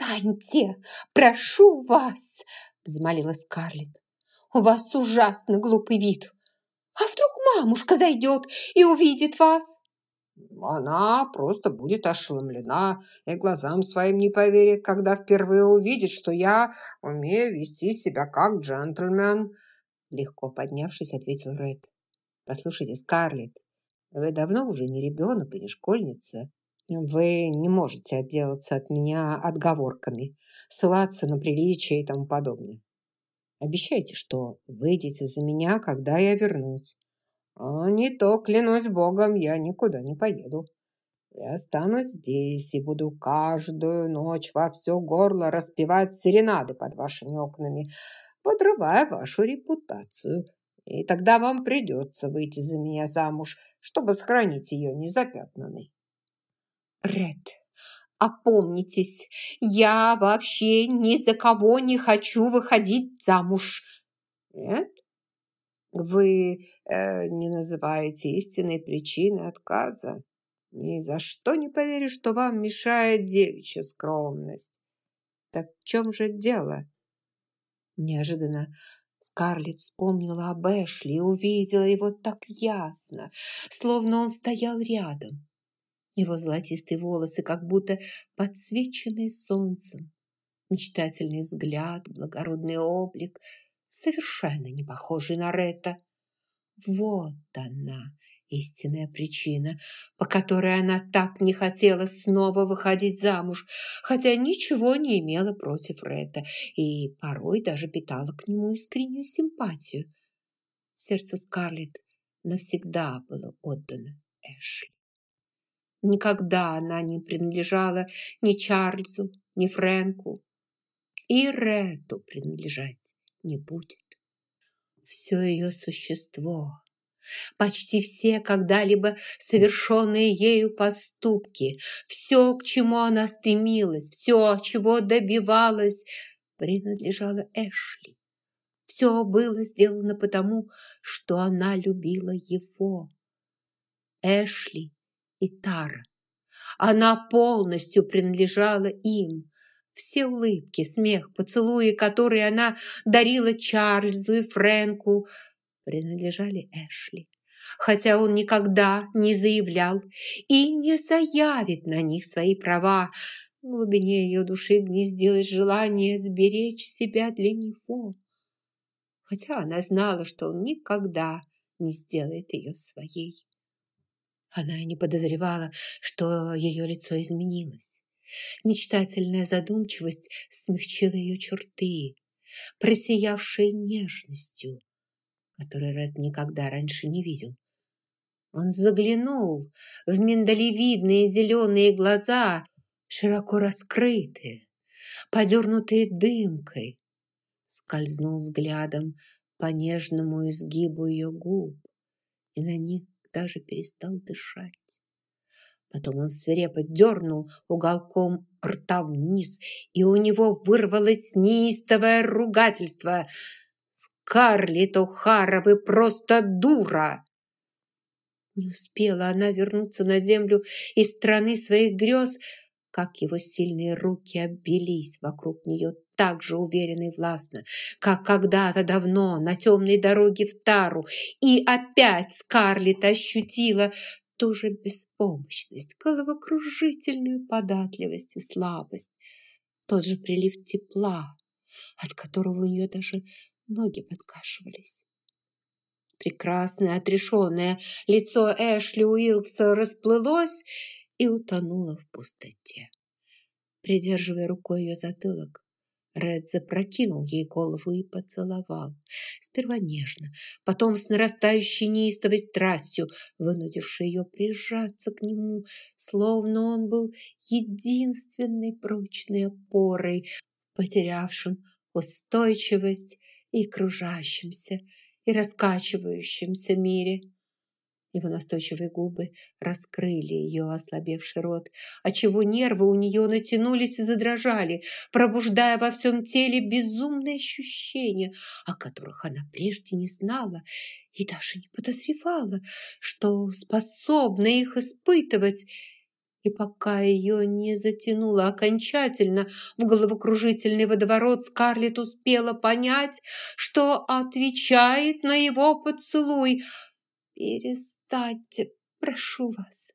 «Перестаньте! Прошу вас!» – взмолилась Скарлетт. «У вас ужасно глупый вид. А вдруг мамушка зайдет и увидит вас?» Она просто будет ошеломлена и глазам своим не поверит, когда впервые увидит, что я умею вести себя как джентльмен. Легко поднявшись, ответил Ред. Послушайте, Скарлетт, вы давно уже не ребенок и не школьница. Вы не можете отделаться от меня отговорками, ссылаться на приличие и тому подобное. Обещайте, что выйдете за меня, когда я вернусь. А не то, клянусь богом, я никуда не поеду. Я останусь здесь и буду каждую ночь во все горло распевать серенады под вашими окнами, подрывая вашу репутацию. И тогда вам придется выйти за меня замуж, чтобы сохранить ее незапятнанной. Ред, опомнитесь, я вообще ни за кого не хочу выходить замуж. Нет? Вы э, не называете истинной причины отказа. Ни за что не поверю, что вам мешает девичья скромность. Так в чем же дело? Неожиданно Скарлетт вспомнила об Эшли и увидела его так ясно, словно он стоял рядом. Его золотистые волосы, как будто подсвеченные солнцем. Мечтательный взгляд, благородный облик – совершенно не похожий на Ретта. Вот она, истинная причина, по которой она так не хотела снова выходить замуж, хотя ничего не имела против Ретта и порой даже питала к нему искреннюю симпатию. Сердце Скарлетт навсегда было отдано Эшли. Никогда она не принадлежала ни Чарльзу, ни Фрэнку, и Ретту принадлежать не будет. Все ее существо, почти все когда-либо совершенные ею поступки, все, к чему она стремилась, все, чего добивалась, принадлежало Эшли. Все было сделано потому, что она любила его. Эшли и Тара. Она полностью принадлежала им. Все улыбки, смех, поцелуи, которые она дарила Чарльзу и Фрэнку, принадлежали Эшли. Хотя он никогда не заявлял и не заявит на них свои права, в глубине ее души гнездилось желание сберечь себя для него. Хотя она знала, что он никогда не сделает ее своей. Она и не подозревала, что ее лицо изменилось. Мечтательная задумчивость смягчила ее черты, просиявшие нежностью, которой Ред никогда раньше не видел. Он заглянул в миндалевидные зеленые глаза, широко раскрытые, подернутые дымкой, скользнул взглядом по нежному изгибу ее губ и на них даже перестал дышать. Потом он свирепо дернул уголком рта вниз, и у него вырвалось неистовое ругательство. «Скарлетт О'Хара, вы просто дура!» Не успела она вернуться на землю из страны своих грез, как его сильные руки обвелись вокруг нее так же уверенно и властно, как когда-то давно на темной дороге в Тару. И опять Скарлетт ощутила, ту же беспомощность, головокружительную податливость и слабость, тот же прилив тепла, от которого у нее даже ноги подкашивались. Прекрасное, отрешенное лицо Эшли Уилкса расплылось и утонуло в пустоте. Придерживая рукой ее затылок, Ред запрокинул ей голову и поцеловал. Сперва нежно, потом с нарастающей неистовой страстью, вынудившей ее прижаться к нему, словно он был единственной прочной опорой, потерявшим устойчивость и кружащимся, и раскачивающимся мире. Его настойчивые губы раскрыли ее ослабевший рот, отчего нервы у нее натянулись и задрожали, пробуждая во всем теле безумные ощущения, о которых она прежде не знала и даже не подозревала, что способна их испытывать. И пока ее не затянуло окончательно в головокружительный водоворот, Скарлетт успела понять, что отвечает на его поцелуй. «Перестаньте, прошу вас,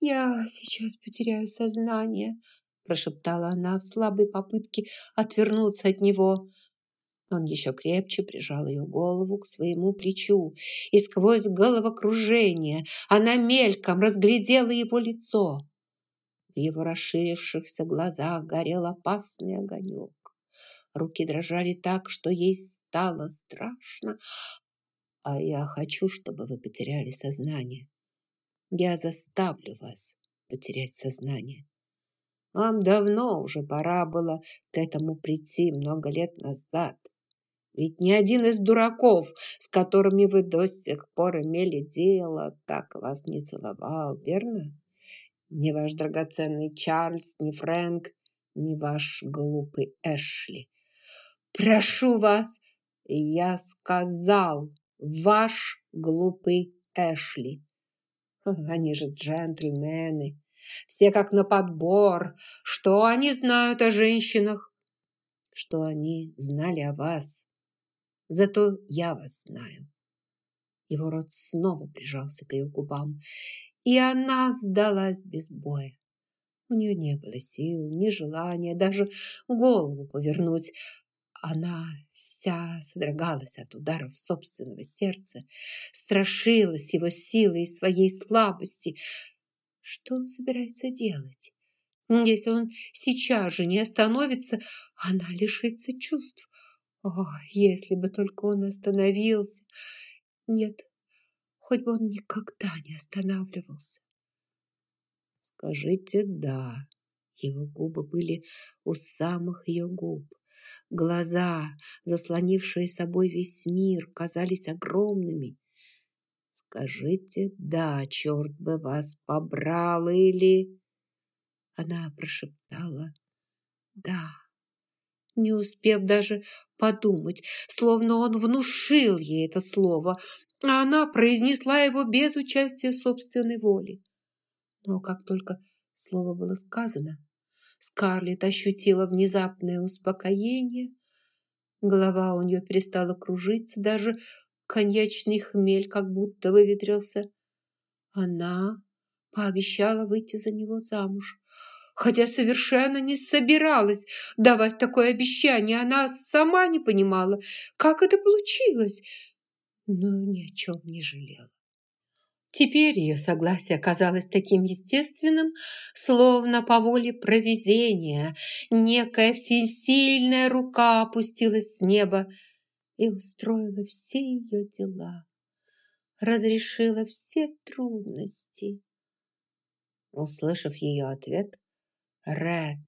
я сейчас потеряю сознание», прошептала она в слабой попытке отвернуться от него. Он еще крепче прижал ее голову к своему плечу, и сквозь головокружение она мельком разглядела его лицо. В его расширившихся глазах горел опасный огонек. Руки дрожали так, что ей стало страшно. А я хочу, чтобы вы потеряли сознание. Я заставлю вас потерять сознание. Вам давно уже пора было к этому прийти много лет назад. Ведь ни один из дураков, с которыми вы до сих пор имели дело, так вас не целовал, верно? Ни ваш драгоценный Чарльз, ни Фрэнк, ни ваш глупый Эшли. Прошу вас, я сказал, ваш глупый Эшли. Они же джентльмены, все как на подбор. Что они знают о женщинах? Что они знали о вас? Зато я вас знаю. Его рот снова прижался к ее губам, и она сдалась без боя. У нее не было сил, ни желания даже голову повернуть. Она вся содрогалась от ударов собственного сердца, страшилась его силы и своей слабости. Что он собирается делать? Если он сейчас же не остановится, она лишится чувств. О, если бы только он остановился! Нет, хоть бы он никогда не останавливался. Скажите «да». Его губы были у самых ее губ. Глаза, заслонившие собой весь мир, казались огромными. Скажите «да», черт бы вас побрал, или... Она прошептала «да» не успев даже подумать, словно он внушил ей это слово, а она произнесла его без участия собственной воли. Но как только слово было сказано, Скарлетт ощутила внезапное успокоение, голова у нее перестала кружиться, даже коньячный хмель как будто выветрился. Она пообещала выйти за него замуж, хотя совершенно не собиралась давать такое обещание. Она сама не понимала, как это получилось, но ни о чем не жалела. Теперь ее согласие оказалось таким естественным, словно по воле провидения некая всесильная рука опустилась с неба и устроила все ее дела, разрешила все трудности. Услышав ее ответ, Ред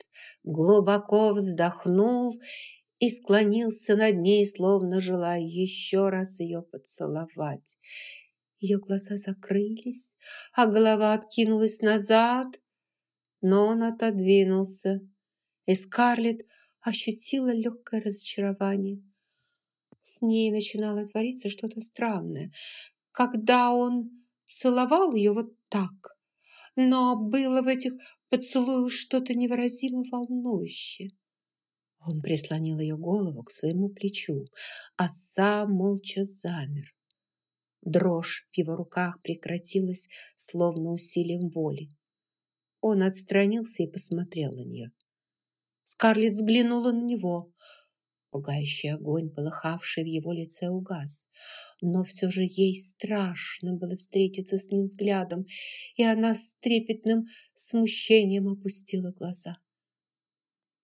глубоко вздохнул и склонился над ней, словно желая еще раз ее поцеловать. Ее глаза закрылись, а голова откинулась назад, но он отодвинулся, и Скарлетт ощутила легкое разочарование. С ней начинало твориться что-то странное, когда он целовал ее вот так, но было в этих поцелуях что-то невыразимо волнующее. Он прислонил ее голову к своему плечу, а сам молча замер. Дрожь в его руках прекратилась, словно усилием воли. Он отстранился и посмотрел на нее. Скарлетт взглянула на него – Пугающий огонь, полыхавший в его лице, угас. Но все же ей страшно было встретиться с ним взглядом, и она с трепетным смущением опустила глаза.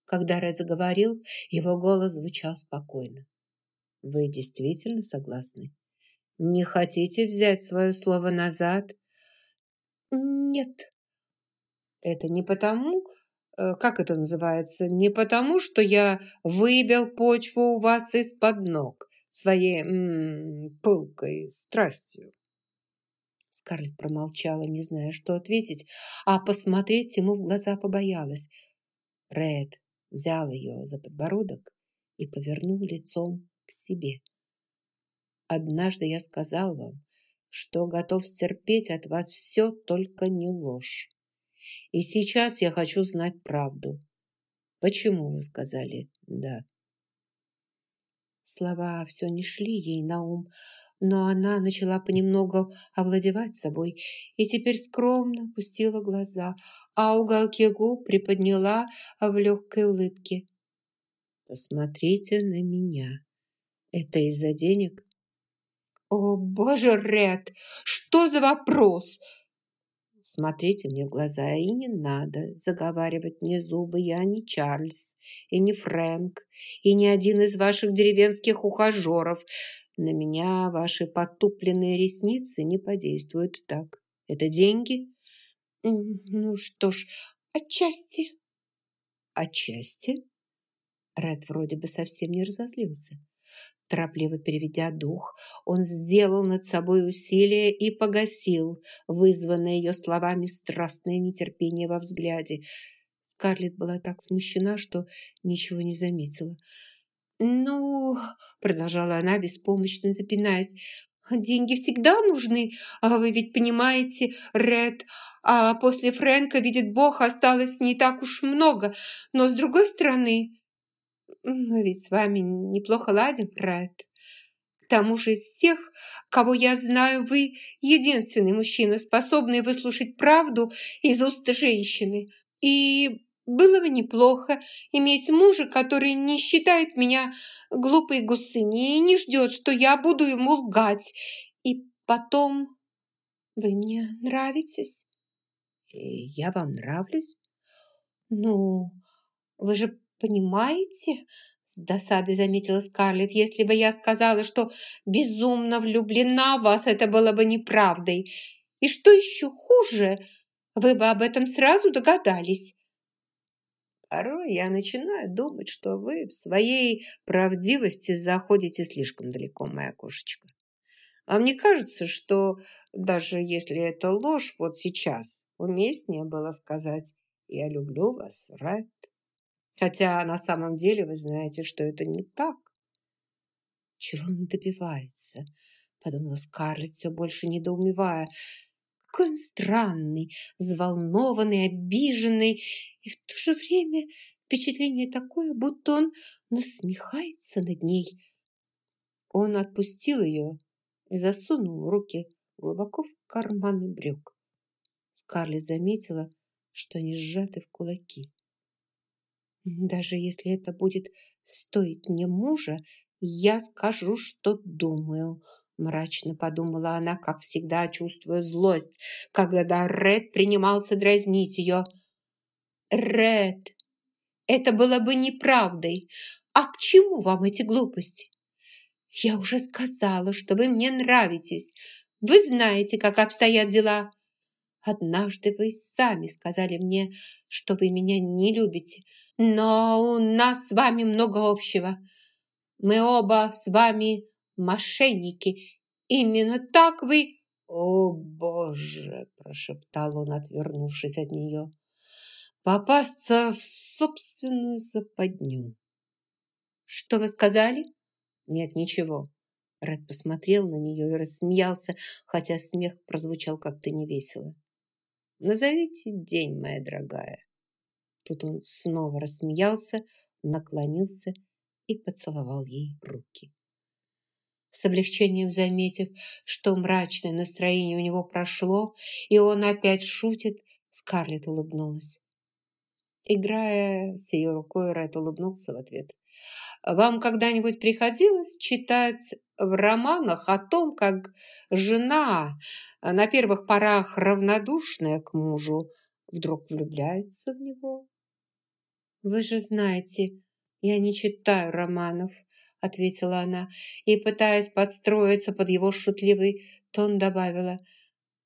Когда Ред заговорил, его голос звучал спокойно. «Вы действительно согласны? Не хотите взять свое слово назад?» «Нет». «Это не потому, Э, как это называется, не потому, что я выбил почву у вас из-под ног своей м -м, пылкой страстью. Скарлетт промолчала, не зная, что ответить, а посмотреть ему в глаза побоялась. Ред взял ее за подбородок и повернул лицом к себе. «Однажды я сказал вам, что готов стерпеть от вас все, только не ложь. И сейчас я хочу знать правду. Почему вы сказали «да»?» Слова все не шли ей на ум, но она начала понемногу овладевать собой и теперь скромно пустила глаза, а уголки губ приподняла в легкой улыбке. «Посмотрите на меня. Это из-за денег?» «О, боже, Ред, что за вопрос?» Смотрите мне в глаза, и не надо заговаривать мне зубы. Я не Чарльз, и не Фрэнк, и не один из ваших деревенских ухажеров. На меня ваши потупленные ресницы не подействуют так. Это деньги? Ну что ж, отчасти. Отчасти? Ред вроде бы совсем не разозлился. Торопливо переведя дух, он сделал над собой усилие и погасил вызванное ее словами страстное нетерпение во взгляде. Скарлетт была так смущена, что ничего не заметила. «Ну, — продолжала она, беспомощно запинаясь, — деньги всегда нужны, а вы ведь понимаете, Ред, а после Фрэнка, видит Бог, осталось не так уж много, но с другой стороны, мы ведь с вами неплохо ладим, Ред. К тому же из всех, кого я знаю, вы единственный мужчина, способный выслушать правду из уст женщины. И было бы неплохо иметь мужа, который не считает меня глупой гусыней и не ждет, что я буду ему лгать. И потом вы мне нравитесь. И я вам нравлюсь? Ну, вы же понимаете?» С досадой заметила Скарлетт. «Если бы я сказала, что безумно влюблена в вас, это было бы неправдой. И что еще хуже, вы бы об этом сразу догадались». Порой я начинаю думать, что вы в своей правдивости заходите слишком далеко, моя кошечка. А мне кажется, что даже если это ложь, вот сейчас уместнее было сказать «Я люблю вас, Райт». Хотя на самом деле вы знаете, что это не так. Чего он добивается? Подумала Скарлетт, все больше недоумевая. Какой он странный, взволнованный, обиженный. И в то же время впечатление такое, будто он насмехается над ней. Он отпустил ее и засунул руки глубоко в карманы брюк. Скарлетт заметила, что они сжаты в кулаки. Даже если это будет стоить мне мужа, я скажу, что думаю. Мрачно подумала она, как всегда чувствуя злость, когда Ред принимался дразнить ее. Ред, это было бы неправдой. А к чему вам эти глупости? Я уже сказала, что вы мне нравитесь. Вы знаете, как обстоят дела. Однажды вы сами сказали мне, что вы меня не любите, но у нас с вами много общего. Мы оба с вами мошенники. Именно так вы...» «О, Боже!» – прошептал он, отвернувшись от нее. «Попасться в собственную западню». «Что вы сказали?» «Нет, ничего». Ред посмотрел на нее и рассмеялся, хотя смех прозвучал как-то невесело. Назовите день, моя дорогая. Тут он снова рассмеялся, наклонился и поцеловал ей руки. С облегчением заметив, что мрачное настроение у него прошло, и он опять шутит, Скарлетт улыбнулась. Играя с ее рукой, Ред улыбнулся в ответ. «Вам когда-нибудь приходилось читать в романах о том, как жена а на первых порах равнодушная к мужу, вдруг влюбляется в него. «Вы же знаете, я не читаю романов», — ответила она, и, пытаясь подстроиться под его шутливый тон, добавила.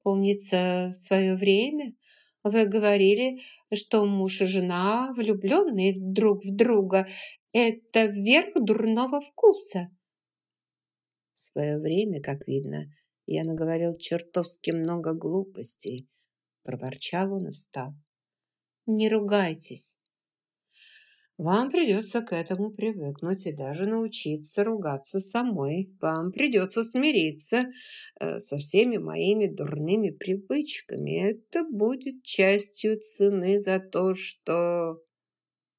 «Помнится, в свое время вы говорили, что муж и жена, влюбленные друг в друга, это верх дурного вкуса». В свое время, как видно, я наговорил чертовски много глупостей. Проворчал он и встал. Не ругайтесь. Вам придется к этому привыкнуть и даже научиться ругаться самой. Вам придется смириться э, со всеми моими дурными привычками. Это будет частью цены за то, что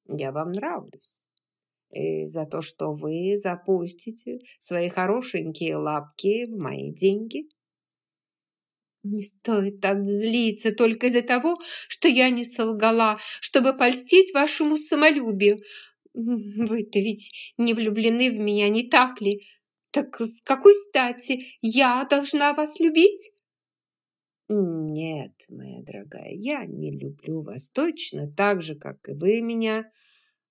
я вам нравлюсь. И за то, что вы запустите свои хорошенькие лапки в мои деньги. Не стоит так злиться только из-за того, что я не солгала, чтобы польстить вашему самолюбию. Вы-то ведь не влюблены в меня, не так ли? Так с какой стати я должна вас любить? Нет, моя дорогая, я не люблю вас точно так же, как и вы меня.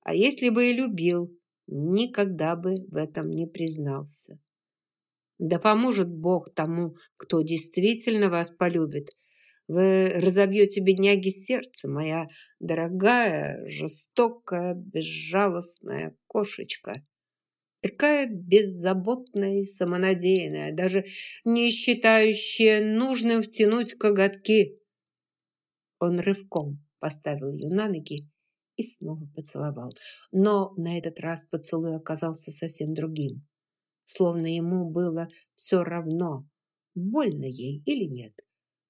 А если бы и любил, никогда бы в этом не признался. Да поможет Бог тому, кто действительно вас полюбит. Вы разобьете бедняги сердце, моя дорогая, жестокая, безжалостная кошечка. Такая беззаботная и самонадеянная, даже не считающая нужным втянуть коготки. Он рывком поставил ее на ноги и снова поцеловал. Но на этот раз поцелуй оказался совсем другим словно ему было все равно, больно ей или нет.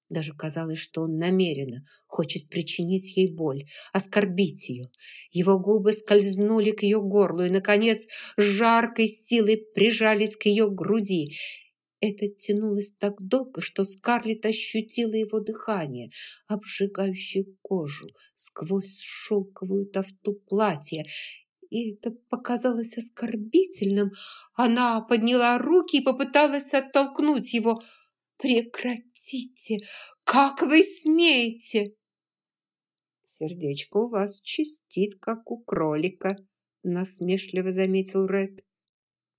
Даже казалось, что он намеренно хочет причинить ей боль, оскорбить ее. Его губы скользнули к ее горлу и, наконец, жаркой силой прижались к ее груди. Это тянулось так долго, что Скарлетт ощутила его дыхание, обжигающее кожу сквозь шелковую тафту платья, и это показалось оскорбительным. Она подняла руки и попыталась оттолкнуть его. «Прекратите! Как вы смеете?» «Сердечко у вас чистит, как у кролика», – насмешливо заметил Ред.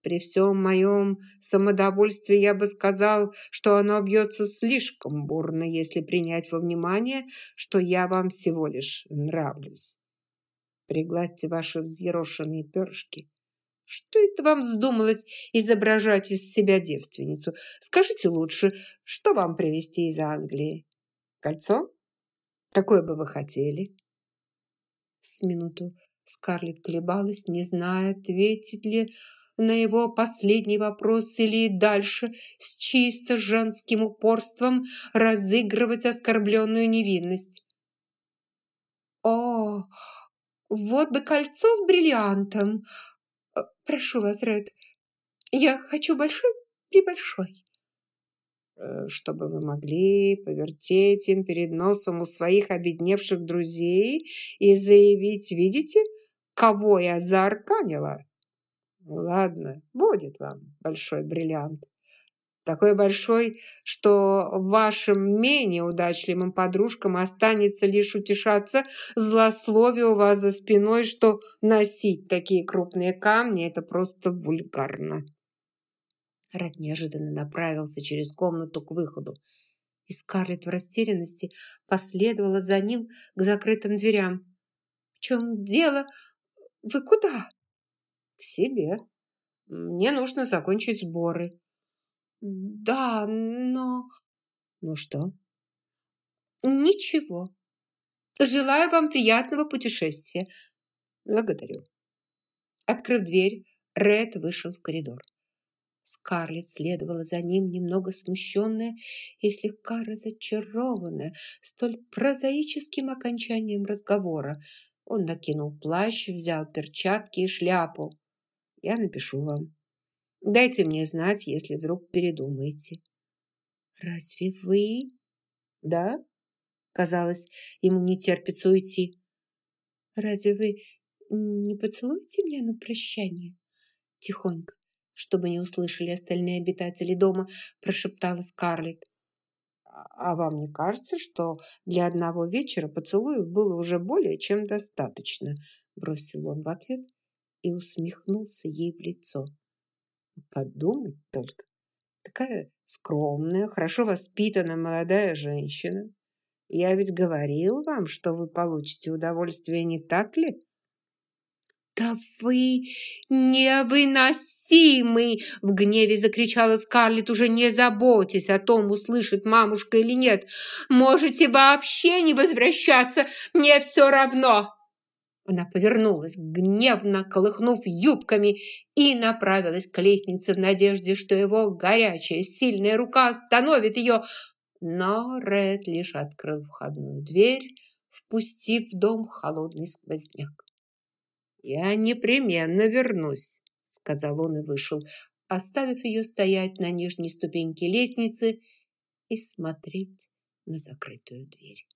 «При всем моем самодовольстве я бы сказал, что оно бьется слишком бурно, если принять во внимание, что я вам всего лишь нравлюсь. Пригладьте ваши взъерошенные перышки. Что это вам вздумалось изображать из себя девственницу? Скажите лучше, что вам привезти из Англии? Кольцо? Какое бы вы хотели? С минуту Скарлетт колебалась, не зная, ответить ли на его последний вопрос или дальше с чисто женским упорством разыгрывать оскорбленную невинность. «О, вот бы кольцо с бриллиантом. Э, прошу вас, Ред, я хочу большой-пребольшой. Э, чтобы вы могли повертеть им перед носом у своих обедневших друзей и заявить, видите, кого я заарканила. Ладно, будет вам большой бриллиант такой большой, что вашим менее удачливым подружкам останется лишь утешаться злословию у вас за спиной, что носить такие крупные камни – это просто вульгарно. Рад неожиданно направился через комнату к выходу, и Скарлетт в растерянности последовала за ним к закрытым дверям. «В чем дело? Вы куда?» «К себе. Мне нужно закончить сборы». Да, но... Ну что? Ничего. Желаю вам приятного путешествия. Благодарю. Открыв дверь, Ред вышел в коридор. Скарлетт следовала за ним, немного смущенная и слегка разочарованная столь прозаическим окончанием разговора. Он накинул плащ, взял перчатки и шляпу. «Я напишу вам», Дайте мне знать, если вдруг передумаете». «Разве вы?» «Да?» Казалось, ему не терпится уйти. «Разве вы не поцелуете меня на прощание?» Тихонько, чтобы не услышали остальные обитатели дома, прошептала Скарлетт. «А вам не кажется, что для одного вечера поцелуев было уже более чем достаточно?» Бросил он в ответ и усмехнулся ей в лицо. Подумать только. Такая скромная, хорошо воспитанная молодая женщина. Я ведь говорил вам, что вы получите удовольствие, не так ли? «Да вы невыносимый!» – в гневе закричала Скарлетт, уже не заботясь о том, услышит мамушка или нет. «Можете вообще не возвращаться, мне все равно!» Она повернулась, гневно колыхнув юбками, и направилась к лестнице в надежде, что его горячая, сильная рука остановит ее. Но Ред лишь открыл входную дверь, впустив в дом холодный сквозняк. «Я непременно вернусь», — сказал он и вышел, оставив ее стоять на нижней ступеньке лестницы и смотреть на закрытую дверь.